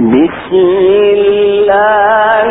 بسم الله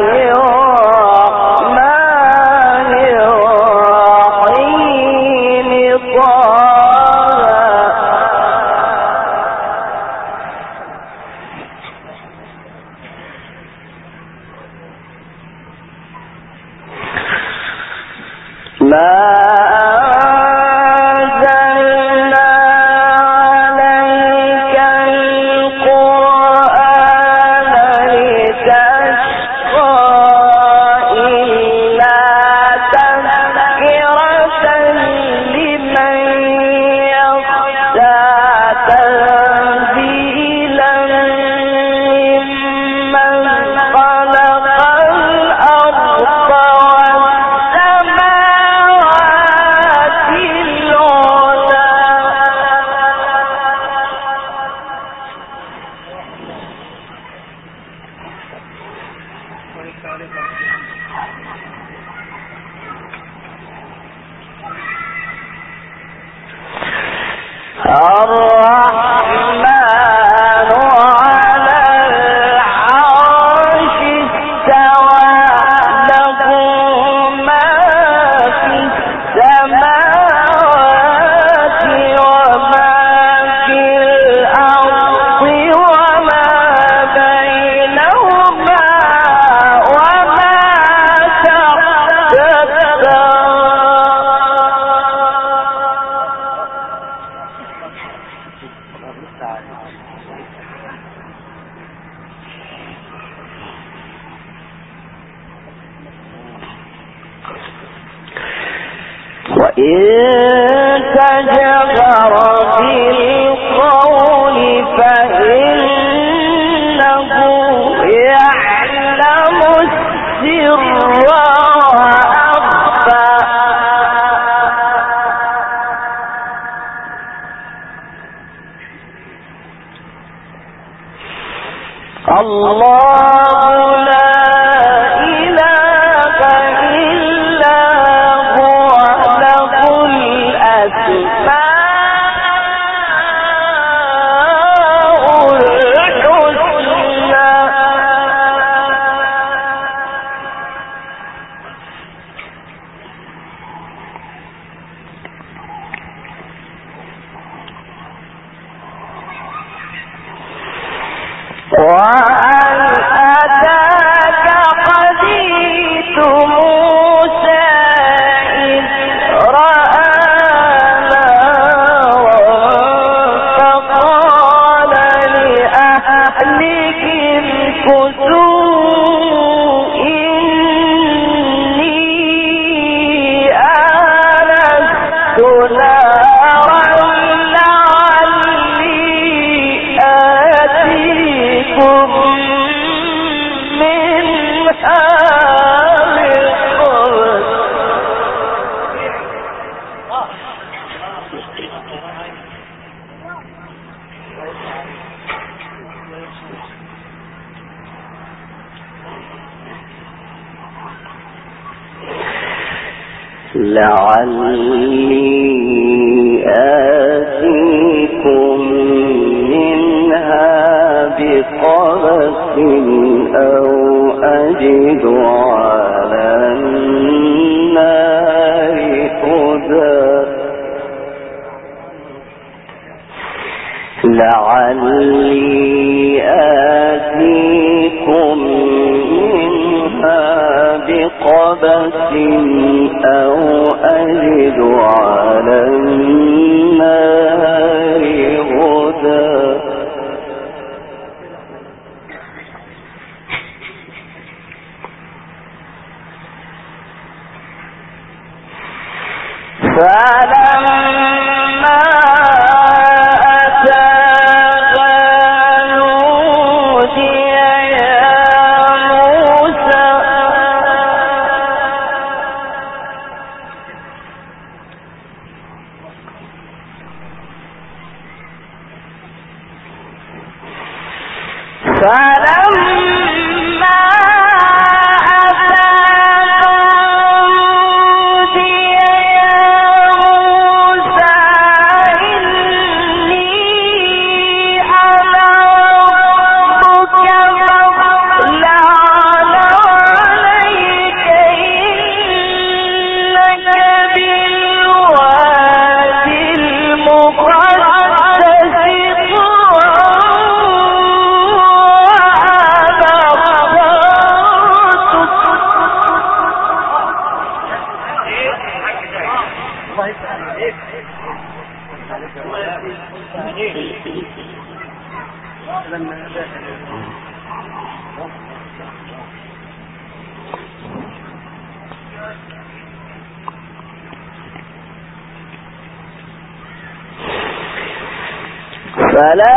وأنا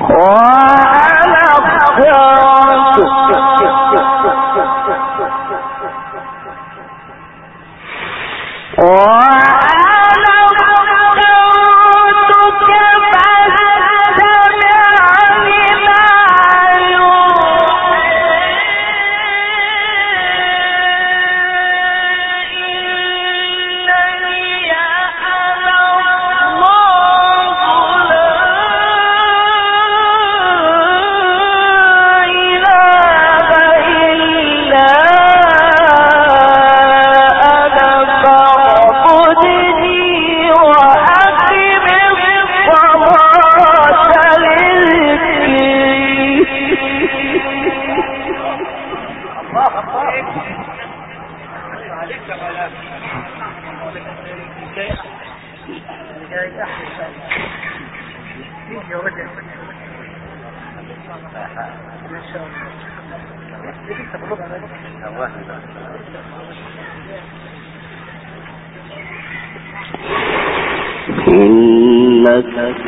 وأنا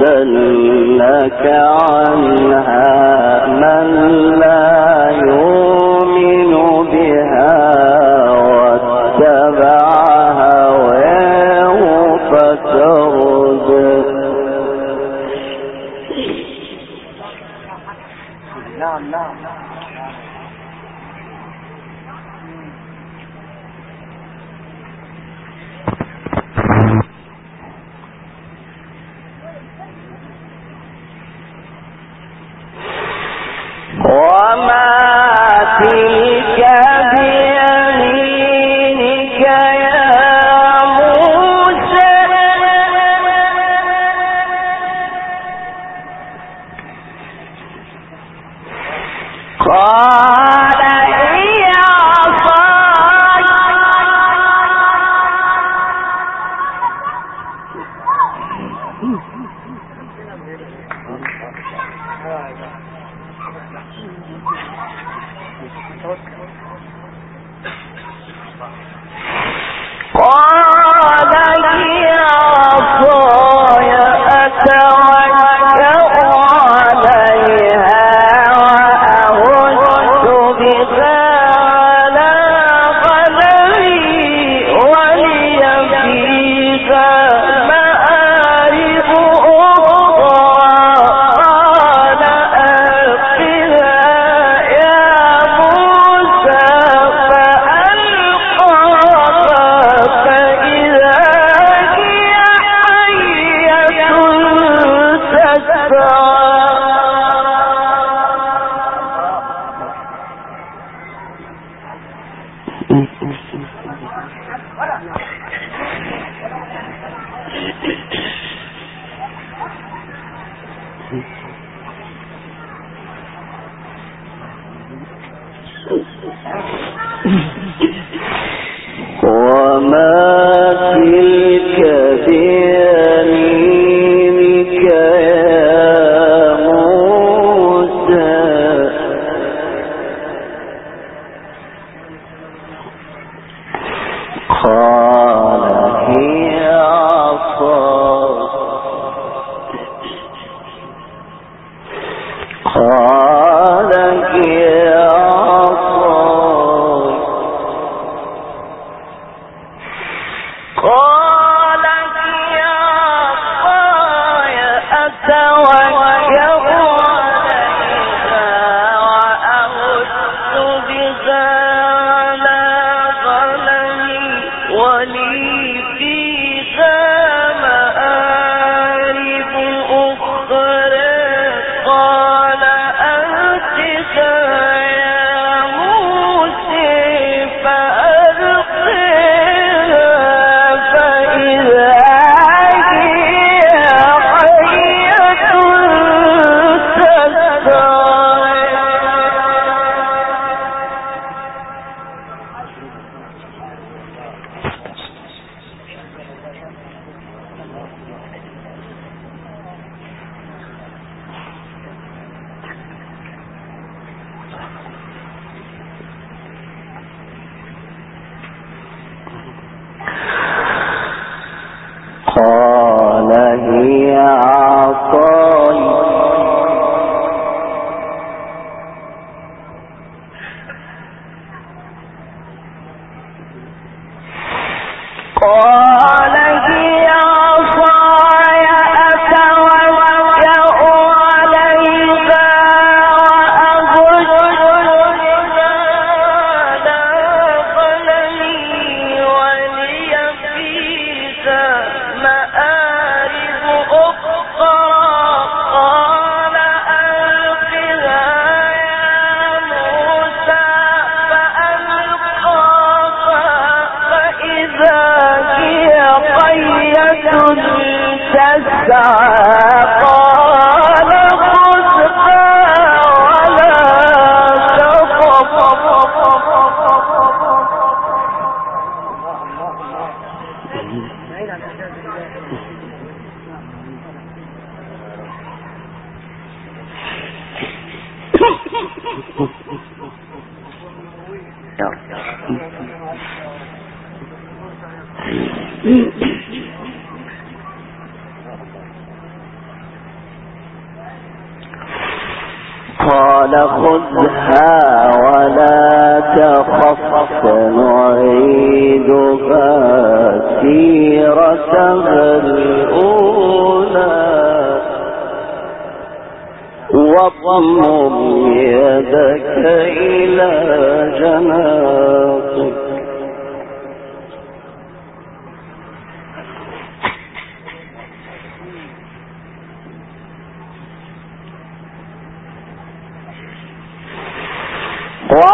يصدنك عنها من لا يؤمن بها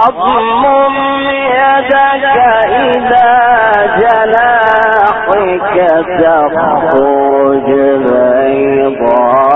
واضمم يدك إلى جناحك تخرج بيضاء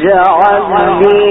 واجعل لي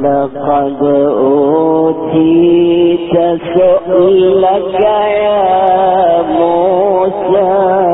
لقد أوتيت سؤلك يا موسى.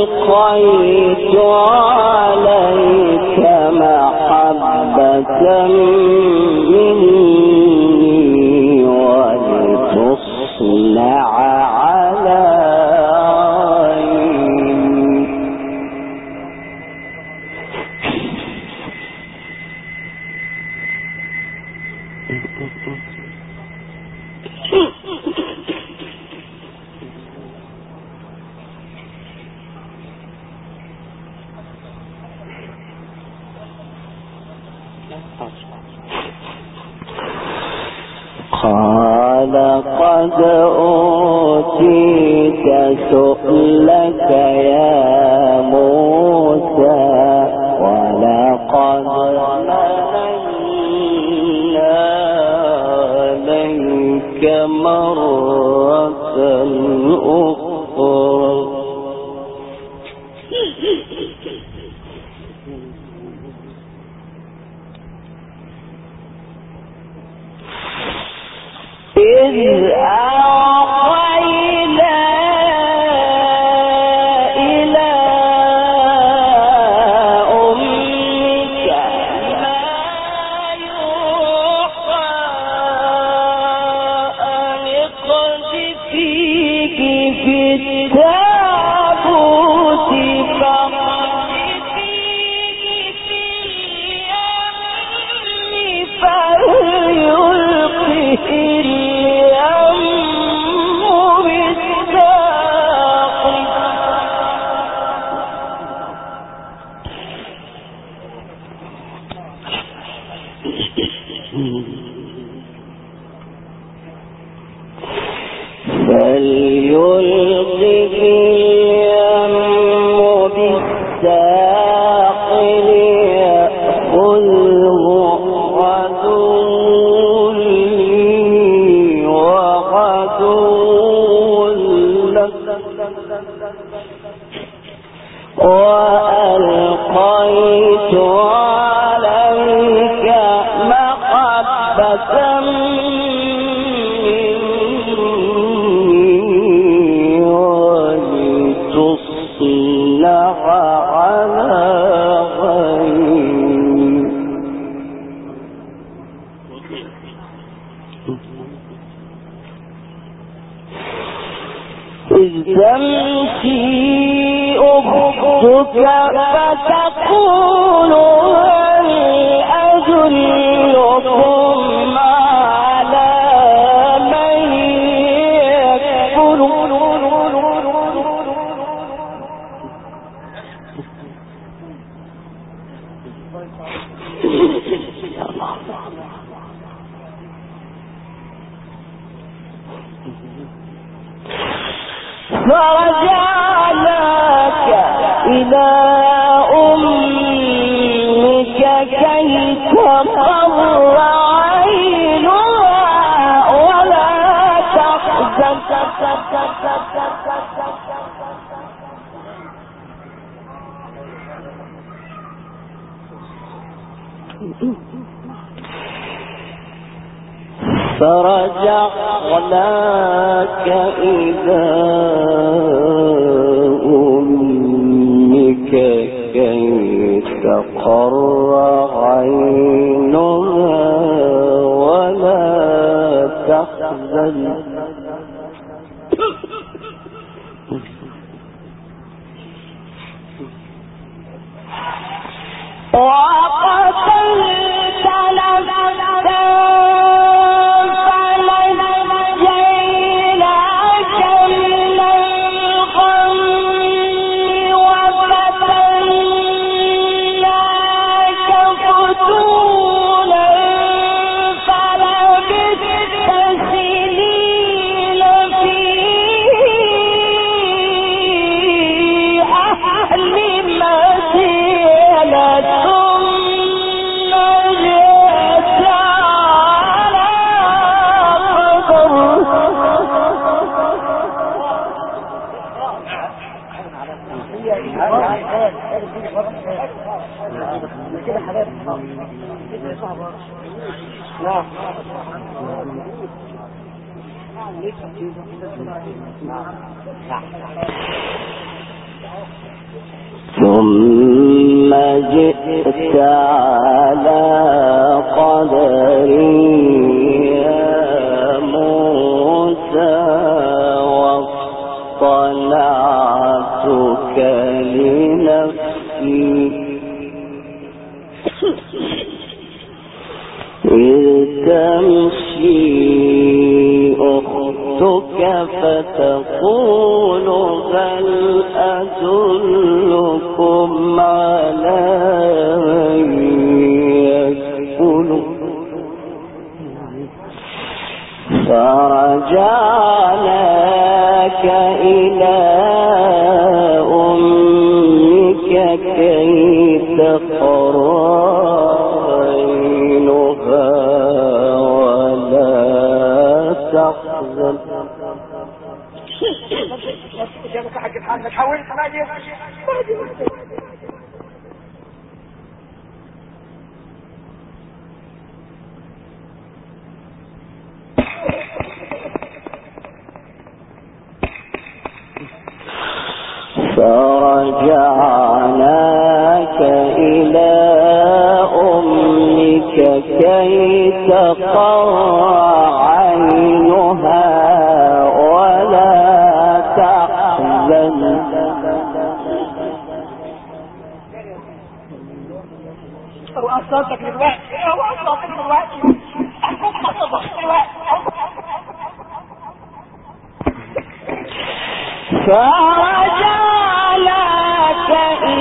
وألقيت عليك محبة قد أوتيت سؤلك يا موسى ولقد مننا عليك مرة أخرى. إذ تمشي أختك فتقول هل أدلك فرجعناك إلى أمك كي تقر عينها ولا تحزن 我 فرجعناك إلى أمك كي تقر عينها ولا تحزن. جابك حق الحال ما تحاولش ما أجي فرجعناك إلى أمك كي تقر عينها ولا تحزن. فرجعناك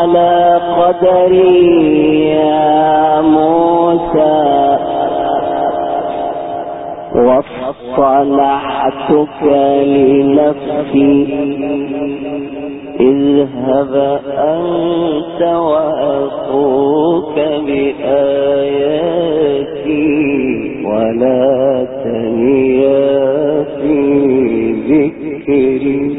على قدري يا موسى. واصطنعتك لنفسي. اذهب أنت وأخوك بآياتي ولا تنيا في ذكري.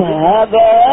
nada. É